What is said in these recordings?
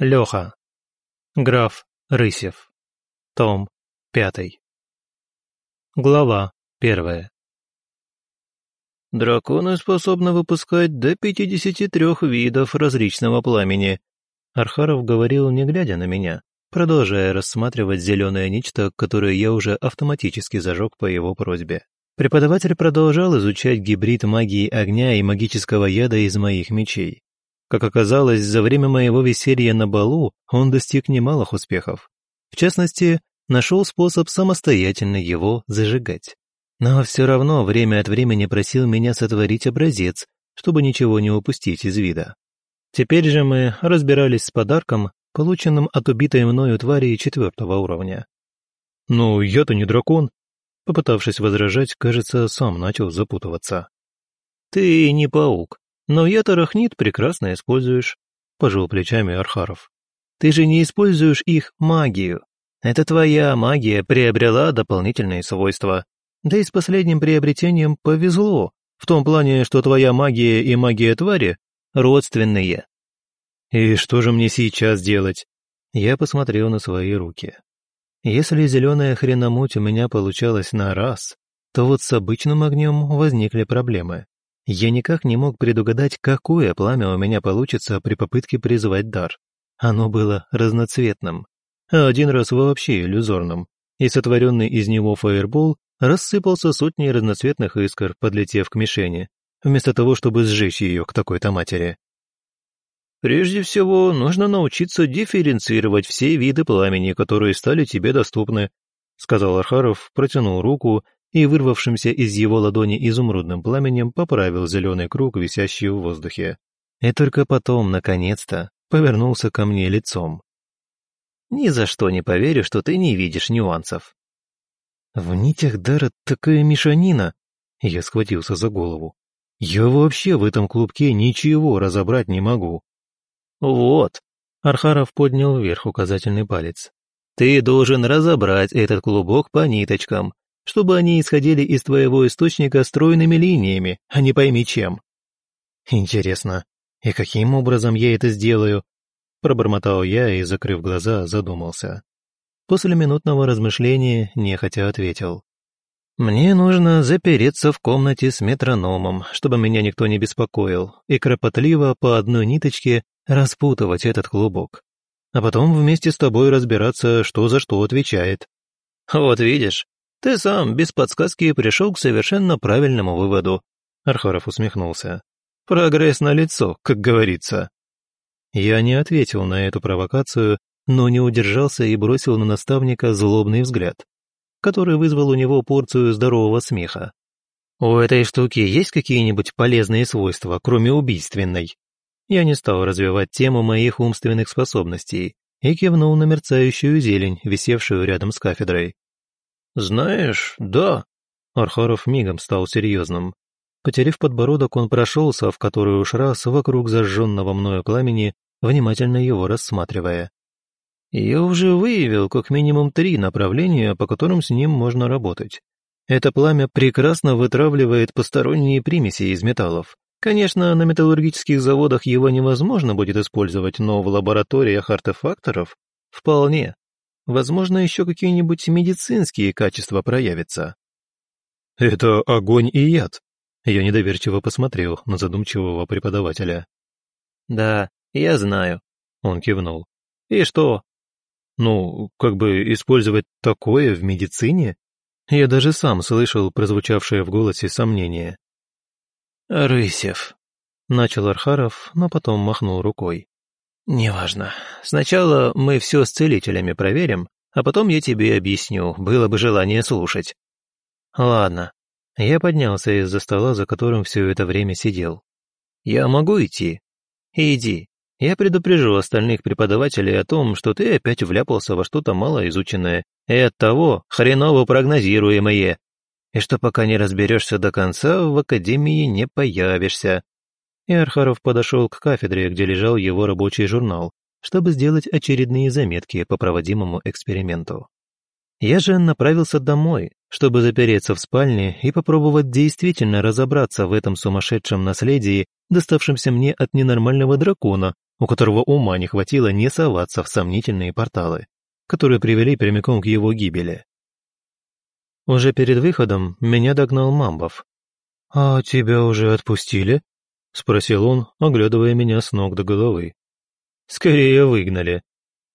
Леха. Граф Рысев. Том пятый. Глава первая. Драконы способны выпускать до 53 видов различного пламени. Архаров говорил, не глядя на меня, продолжая рассматривать зеленое нечто, которое я уже автоматически зажег по его просьбе. Преподаватель продолжал изучать гибрид магии огня и магического яда из моих мечей. Как оказалось, за время моего веселья на балу он достиг немалых успехов. В частности, нашел способ самостоятельно его зажигать. Но все равно время от времени просил меня сотворить образец, чтобы ничего не упустить из вида. Теперь же мы разбирались с подарком, полученным от убитой мною твари четвертого уровня. «Ну, я-то не дракон», попытавшись возражать, кажется, сам начал запутываться. «Ты не паук», но я тарахнит прекрасно используешь», — пожал плечами Архаров. «Ты же не используешь их магию. Это твоя магия приобрела дополнительные свойства. Да и с последним приобретением повезло, в том плане, что твоя магия и магия твари родственные». «И что же мне сейчас делать?» Я посмотрел на свои руки. Если зеленая хреномуть у меня получалась на раз, то вот с обычным огнем возникли проблемы. Я никак не мог предугадать, какое пламя у меня получится при попытке призвать дар. Оно было разноцветным, а один раз вообще иллюзорным, и сотворенный из него фаербол рассыпался сотней разноцветных искр, подлетев к мишени, вместо того, чтобы сжечь ее к такой-то матери. «Прежде всего, нужно научиться дифференцировать все виды пламени, которые стали тебе доступны», сказал Архаров, протянул руку и, вырвавшимся из его ладони изумрудным пламенем, поправил зеленый круг, висящий в воздухе. И только потом, наконец-то, повернулся ко мне лицом. «Ни за что не поверю, что ты не видишь нюансов». «В нитях дара такая мешанина!» Я схватился за голову. «Я вообще в этом клубке ничего разобрать не могу». «Вот!» Архаров поднял вверх указательный палец. «Ты должен разобрать этот клубок по ниточкам, чтобы они исходили из твоего источника стройными линиями, а не пойми чем». «Интересно, и каким образом я это сделаю?» Пробормотал я и, закрыв глаза, задумался. После минутного размышления нехотя ответил. «Мне нужно запереться в комнате с метрономом, чтобы меня никто не беспокоил, и кропотливо по одной ниточке распутывать этот клубок. А потом вместе с тобой разбираться, что за что отвечает». «Вот видишь, ты сам без подсказки пришел к совершенно правильному выводу. Архаров усмехнулся. Прогресс на лицо, как говорится. Я не ответил на эту провокацию, но не удержался и бросил на наставника злобный взгляд, который вызвал у него порцию здорового смеха. «У этой штуки есть какие-нибудь полезные свойства, кроме убийственной?» Я не стал развивать тему моих умственных способностей и кивнул на мерцающую зелень, висевшую рядом с кафедрой. «Знаешь, да». Архаров мигом стал серьезным. Потеряв подбородок, он прошелся в который уж раз вокруг зажженного мною пламени, внимательно его рассматривая. «Я уже выявил как минимум три направления, по которым с ним можно работать. Это пламя прекрасно вытравливает посторонние примеси из металлов. Конечно, на металлургических заводах его невозможно будет использовать, но в лабораториях артефакторов вполне. Возможно, еще какие-нибудь медицинские качества проявятся. «Это огонь и яд», — я недоверчиво посмотрел на задумчивого преподавателя. «Да, я знаю», — он кивнул. «И что?» «Ну, как бы использовать такое в медицине?» Я даже сам слышал прозвучавшее в голосе сомнение. «Рысев», — начал Архаров, но потом махнул рукой. «Неважно. Сначала мы все с целителями проверим, а потом я тебе объясню, было бы желание слушать». «Ладно». Я поднялся из-за стола, за которым все это время сидел. «Я могу идти?» «Иди. Я предупрежу остальных преподавателей о том, что ты опять вляпался во что-то малоизученное и оттого хреново прогнозируемое, и что пока не разберешься до конца, в академии не появишься и Архаров подошел к кафедре, где лежал его рабочий журнал, чтобы сделать очередные заметки по проводимому эксперименту. Я же направился домой, чтобы запереться в спальне и попробовать действительно разобраться в этом сумасшедшем наследии, доставшемся мне от ненормального дракона, у которого ума не хватило не соваться в сомнительные порталы, которые привели прямиком к его гибели. Уже перед выходом меня догнал Мамбов. «А тебя уже отпустили?» — спросил он, оглядывая меня с ног до головы. «Скорее выгнали.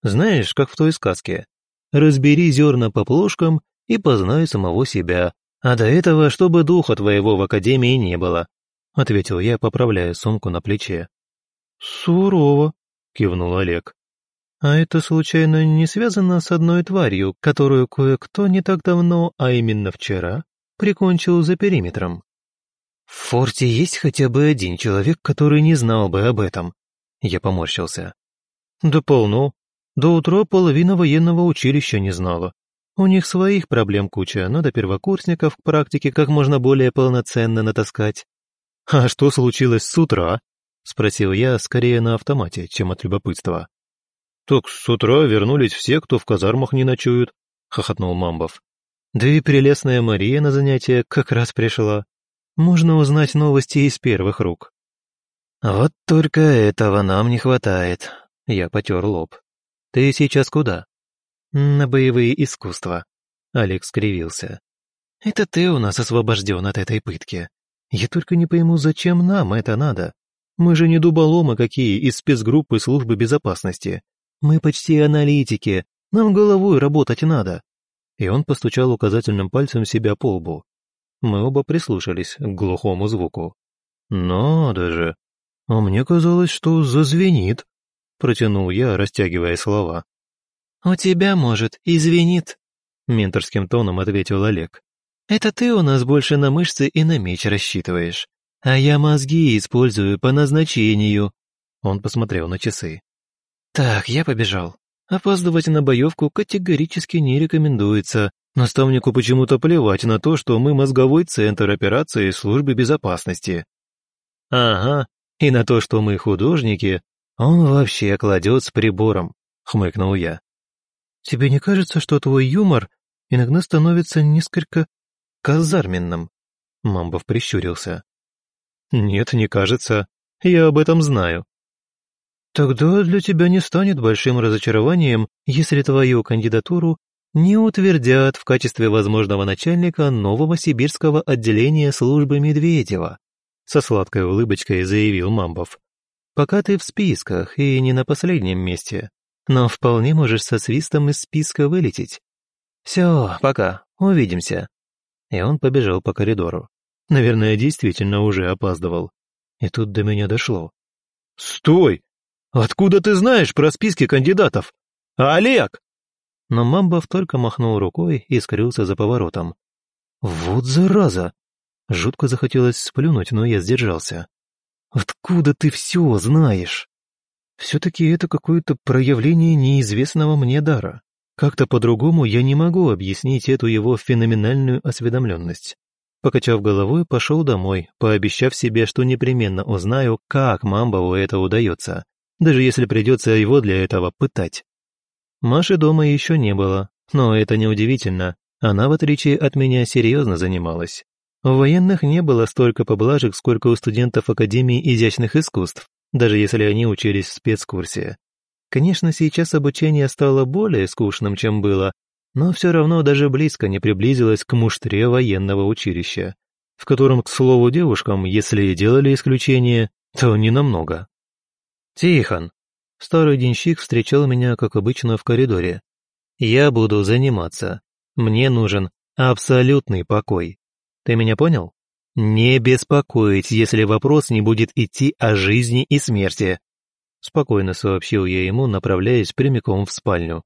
Знаешь, как в той сказке. Разбери зерна по плошкам и познай самого себя, а до этого, чтобы духа твоего в академии не было», — ответил я, поправляя сумку на плече. «Сурово», — кивнул Олег. «А это случайно не связано с одной тварью, которую кое-кто не так давно, а именно вчера, прикончил за периметром?» «В форте есть хотя бы один человек, который не знал бы об этом?» Я поморщился. «Да полно. До утра половина военного училища не знала. У них своих проблем куча, надо первокурсников к практике как можно более полноценно натаскать. А что случилось с утра? Спросил я скорее на автомате, чем от любопытства. «Так с утра вернулись все, кто в казармах не ночуют», — хохотнул Мамбов. «Да и прелестная Мария на занятие как раз пришла. Можно узнать новости из первых рук». «Вот только этого нам не хватает», — я потер лоб. «Ты сейчас куда?» «На боевые искусства», — Алекс скривился. «Это ты у нас освобожден от этой пытки. Я только не пойму, зачем нам это надо. Мы же не дуболомы какие из спецгруппы службы безопасности. Мы почти аналитики, нам головой работать надо». И он постучал указательным пальцем себя по лбу. Мы оба прислушались к глухому звуку. «Надо же! А мне казалось, что зазвенит», — протянул я, растягивая слова. «У тебя, может, извинит», — менторским тоном ответил Олег. «Это ты у нас больше на мышцы и на меч рассчитываешь, а я мозги использую по назначению». Он посмотрел на часы. «Так, я побежал. Опаздывать на боевку категорически не рекомендуется. Наставнику почему-то плевать на то, что мы мозговой центр операции службы безопасности». «Ага, и на то, что мы художники, он вообще кладет с прибором», — хмыкнул я. Тебе не кажется, что твой юмор иногда становится несколько казарменным?» Мамбов прищурился. «Нет, не кажется. Я об этом знаю». «Тогда для тебя не станет большим разочарованием, если твою кандидатуру не утвердят в качестве возможного начальника нового сибирского отделения службы Медведева», со сладкой улыбочкой заявил Мамбов. «Пока ты в списках и не на последнем месте но вполне можешь со свистом из списка вылететь. Все, пока, увидимся». И он побежал по коридору. Наверное, действительно уже опаздывал. И тут до меня дошло. «Стой! Откуда ты знаешь про списки кандидатов? Олег!» Но Мамбов только махнул рукой и скрылся за поворотом. «Вот зараза!» Жутко захотелось сплюнуть, но я сдержался. «Откуда ты все знаешь?» Все-таки это какое-то проявление неизвестного мне дара. Как-то по-другому я не могу объяснить эту его феноменальную осведомленность. Покачав головой, пошел домой, пообещав себе, что непременно узнаю, как Мамбову это удается, даже если придется его для этого пытать. Маши дома еще не было, но это неудивительно, она, в отличие от меня, серьезно занималась. В военных не было столько поблажек, сколько у студентов Академии изящных искусств, даже если они учились в спецкурсе. Конечно, сейчас обучение стало более скучным, чем было, но все равно даже близко не приблизилось к муштре военного училища, в котором, к слову, девушкам, если и делали исключение, то не намного. «Тихон!» Старый денщик встречал меня, как обычно, в коридоре. «Я буду заниматься. Мне нужен абсолютный покой. Ты меня понял?» «Не беспокоить, если вопрос не будет идти о жизни и смерти», спокойно сообщил я ему, направляясь прямиком в спальню.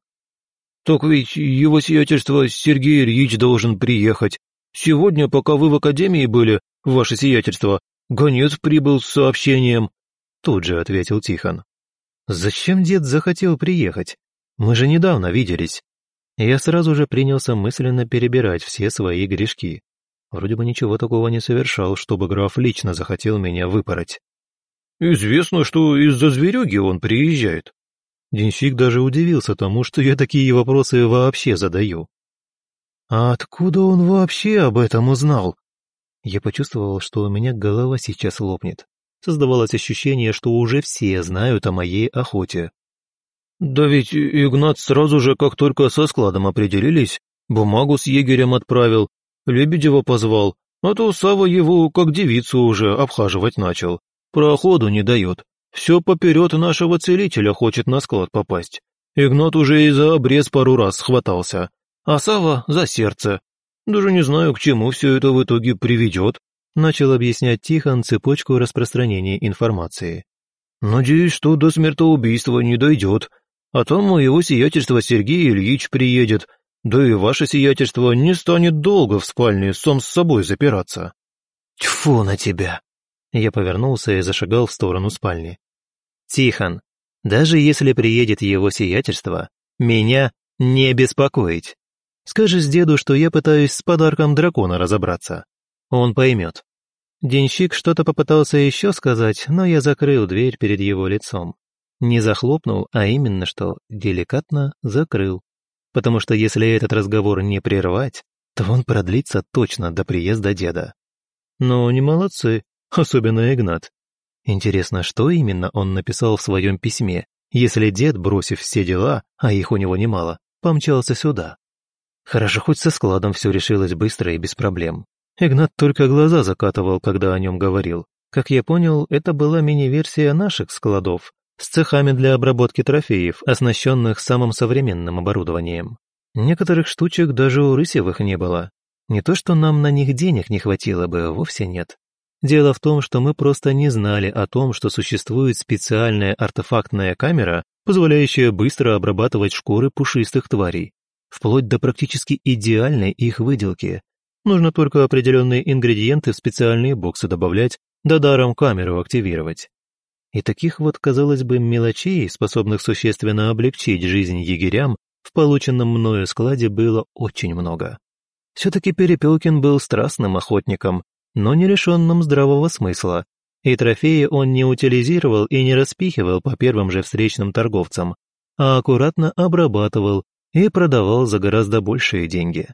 «Так ведь его сиятельство Сергей Ильич должен приехать. Сегодня, пока вы в академии были, ваше сиятельство, гонец прибыл с сообщением», тут же ответил Тихон. «Зачем дед захотел приехать? Мы же недавно виделись». Я сразу же принялся мысленно перебирать все свои грешки. Вроде бы ничего такого не совершал, чтобы граф лично захотел меня выпороть. «Известно, что из-за зверюги он приезжает». Денщик даже удивился тому, что я такие вопросы вообще задаю. «А откуда он вообще об этом узнал?» Я почувствовал, что у меня голова сейчас лопнет. Создавалось ощущение, что уже все знают о моей охоте. «Да ведь Игнат сразу же, как только со складом определились, бумагу с егерем отправил, Лебедева позвал, а то Сава его, как девицу уже, обхаживать начал. Проходу не дает. Все поперед нашего целителя хочет на склад попасть. Игнат уже и за обрез пару раз схватался, а Сава за сердце. Даже не знаю, к чему все это в итоге приведет. Начал объяснять Тихон цепочку распространения информации. «Надеюсь, что до смертоубийства не дойдет, а там его сиятельство Сергей Ильич приедет, да и ваше сиятельство не станет долго в спальне сам с собой запираться». «Тьфу на тебя!» Я повернулся и зашагал в сторону спальни. «Тихон, даже если приедет его сиятельство, меня не беспокоить. Скажешь деду, что я пытаюсь с подарком дракона разобраться. Он поймет. Денщик что-то попытался еще сказать, но я закрыл дверь перед его лицом. Не захлопнул, а именно что деликатно закрыл. Потому что если этот разговор не прервать, то он продлится точно до приезда деда. Но не молодцы, особенно Игнат. Интересно, что именно он написал в своем письме, если дед, бросив все дела, а их у него немало, помчался сюда? Хорошо, хоть со складом все решилось быстро и без проблем. Игнат только глаза закатывал, когда о нем говорил. Как я понял, это была мини-версия наших складов, с цехами для обработки трофеев, оснащенных самым современным оборудованием. Некоторых штучек даже у Рысевых не было. Не то, что нам на них денег не хватило бы, вовсе нет. Дело в том, что мы просто не знали о том, что существует специальная артефактная камера, позволяющая быстро обрабатывать шкуры пушистых тварей, вплоть до практически идеальной их выделки, Нужно только определенные ингредиенты в специальные боксы добавлять, да даром камеру активировать. И таких вот, казалось бы, мелочей, способных существенно облегчить жизнь егерям, в полученном мною складе было очень много. Все-таки Перепелкин был страстным охотником, но не лишенным здравого смысла, и трофеи он не утилизировал и не распихивал по первым же встречным торговцам, а аккуратно обрабатывал и продавал за гораздо большие деньги.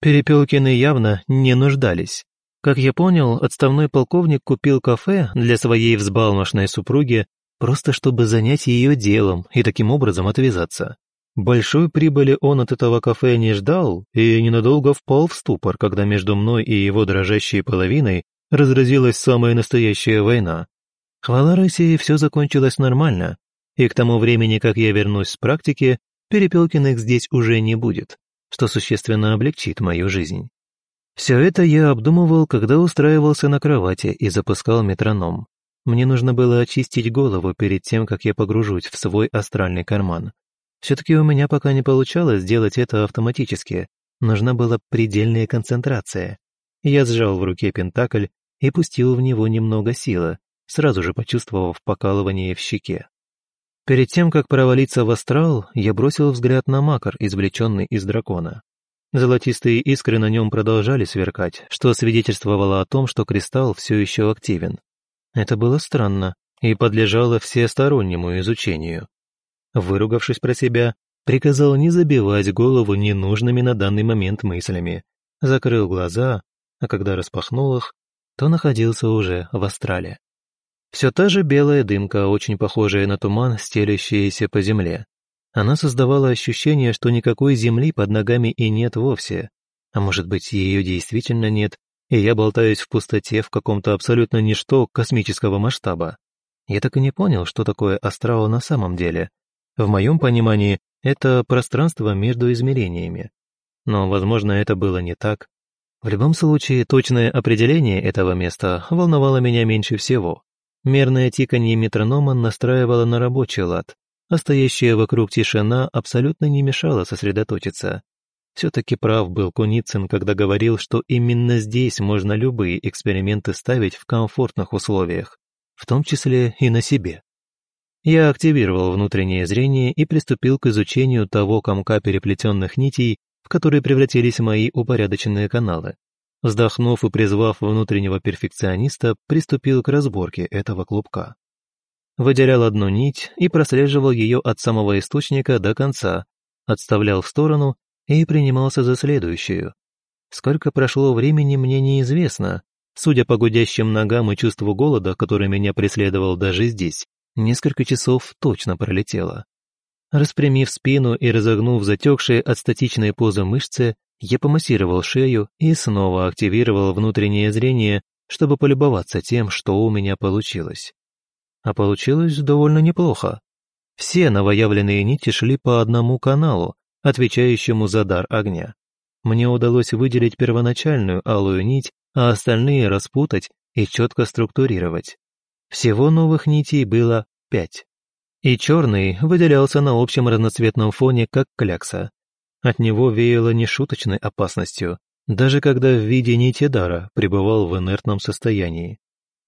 Перепелкины явно не нуждались. Как я понял, отставной полковник купил кафе для своей взбалмошной супруги, просто чтобы занять ее делом и таким образом отвязаться. Большой прибыли он от этого кафе не ждал и ненадолго впал в ступор, когда между мной и его дрожащей половиной разразилась самая настоящая война. Хвала России, все закончилось нормально, и к тому времени, как я вернусь с практики, Перепелкиных здесь уже не будет что существенно облегчит мою жизнь. Все это я обдумывал, когда устраивался на кровати и запускал метроном. Мне нужно было очистить голову перед тем, как я погружусь в свой астральный карман. Все-таки у меня пока не получалось сделать это автоматически. Нужна была предельная концентрация. Я сжал в руке пентакль и пустил в него немного силы, сразу же почувствовав покалывание в щеке. Перед тем, как провалиться в астрал, я бросил взгляд на макар, извлеченный из дракона. Золотистые искры на нем продолжали сверкать, что свидетельствовало о том, что кристалл все еще активен. Это было странно и подлежало всестороннему изучению. Выругавшись про себя, приказал не забивать голову ненужными на данный момент мыслями. Закрыл глаза, а когда распахнул их, то находился уже в астрале. Все та же белая дымка, очень похожая на туман, стелящаяся по земле. Она создавала ощущение, что никакой земли под ногами и нет вовсе. А может быть, ее действительно нет, и я болтаюсь в пустоте в каком-то абсолютно ничто космического масштаба. Я так и не понял, что такое астрал на самом деле. В моем понимании, это пространство между измерениями. Но, возможно, это было не так. В любом случае, точное определение этого места волновало меня меньше всего. Мерное тиканье метронома настраивало на рабочий лад, а стоящая вокруг тишина абсолютно не мешала сосредоточиться. Все-таки прав был Куницын, когда говорил, что именно здесь можно любые эксперименты ставить в комфортных условиях, в том числе и на себе. Я активировал внутреннее зрение и приступил к изучению того комка переплетенных нитей, в которые превратились мои упорядоченные каналы. Вздохнув и призвав внутреннего перфекциониста, приступил к разборке этого клубка. Выделял одну нить и прослеживал ее от самого источника до конца, отставлял в сторону и принимался за следующую. Сколько прошло времени, мне неизвестно, Судя по гудящим ногам и чувству голода, который меня преследовал даже здесь, несколько часов точно пролетело. Распрямив спину и разогнув затекшие от статичной позы мышцы, я помассировал шею и снова активировал внутреннее зрение, чтобы полюбоваться тем, что у меня получилось. А получилось довольно неплохо. Все новоявленные нити шли по одному каналу, отвечающему за дар огня. Мне удалось выделить первоначальную алую нить, а остальные распутать и четко структурировать. Всего новых нитей было пять. И черный выделялся на общем разноцветном фоне, как клякса. От него веяло нешуточной опасностью, даже когда в виде нити дара пребывал в инертном состоянии.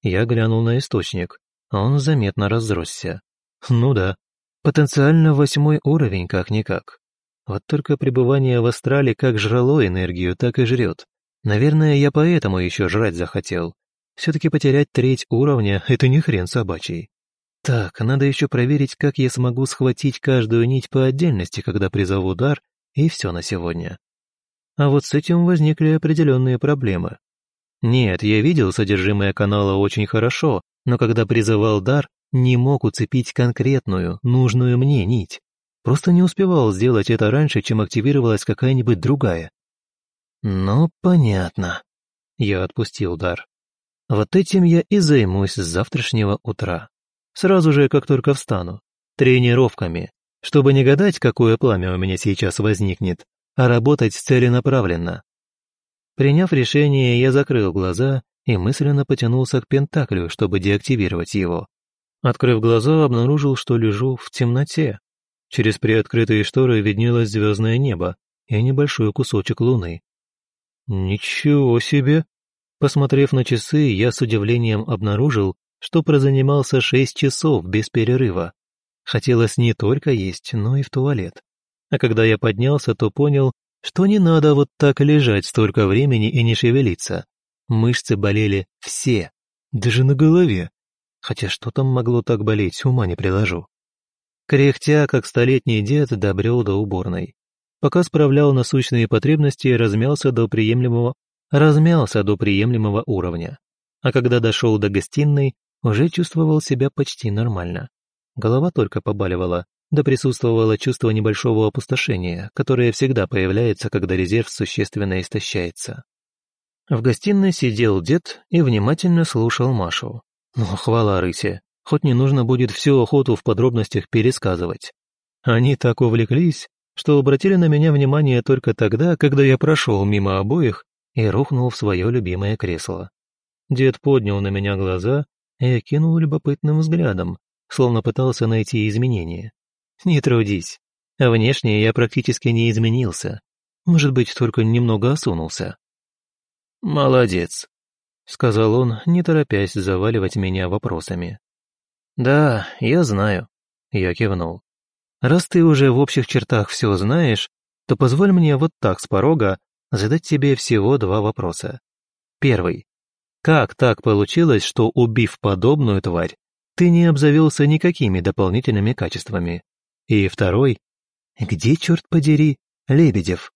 Я глянул на источник, он заметно разросся. Ну да, потенциально восьмой уровень как-никак. Вот только пребывание в астрале как жрало энергию, так и жрет. Наверное, я поэтому еще жрать захотел. Все-таки потерять треть уровня — это не хрен собачий. Так, надо еще проверить, как я смогу схватить каждую нить по отдельности, когда призову дар, и все на сегодня. А вот с этим возникли определенные проблемы. Нет, я видел содержимое канала очень хорошо, но когда призывал дар, не мог уцепить конкретную, нужную мне нить. Просто не успевал сделать это раньше, чем активировалась какая-нибудь другая. Ну, понятно. Я отпустил дар. Вот этим я и займусь с завтрашнего утра. Сразу же, как только встану. Тренировками, чтобы не гадать, какое пламя у меня сейчас возникнет, а работать целенаправленно. Приняв решение, я закрыл глаза и мысленно потянулся к Пентаклю, чтобы деактивировать его. Открыв глаза, обнаружил, что лежу в темноте. Через приоткрытые шторы виднелось звездное небо и небольшой кусочек луны. «Ничего себе!» Посмотрев на часы, я с удивлением обнаружил, что прозанимался шесть часов без перерыва. Хотелось не только есть, но и в туалет. А когда я поднялся, то понял, что не надо вот так лежать столько времени и не шевелиться. Мышцы болели все, даже на голове. Хотя что там могло так болеть, ума не приложу. Кряхтя, как столетний дед, добрел до уборной. Пока справлял насущные потребности, размялся до приемлемого, размялся до приемлемого уровня. А когда дошел до гостиной, уже чувствовал себя почти нормально. Голова только побаливала, да присутствовало чувство небольшого опустошения, которое всегда появляется, когда резерв существенно истощается. В гостиной сидел дед и внимательно слушал Машу. Ну, хвала рысе, хоть не нужно будет всю охоту в подробностях пересказывать. Они так увлеклись, что обратили на меня внимание только тогда, когда я прошел мимо обоих и рухнул в свое любимое кресло. Дед поднял на меня глаза и окинул любопытным взглядом, словно пытался найти изменения. Не трудись. Внешне я практически не изменился. Может быть, только немного осунулся. «Молодец», — сказал он, не торопясь заваливать меня вопросами. «Да, я знаю», — я кивнул. «Раз ты уже в общих чертах все знаешь, то позволь мне вот так с порога задать тебе всего два вопроса. Первый. Как так получилось, что, убив подобную тварь, ты не обзавелся никакими дополнительными качествами? И второй, где, черт подери, Лебедев?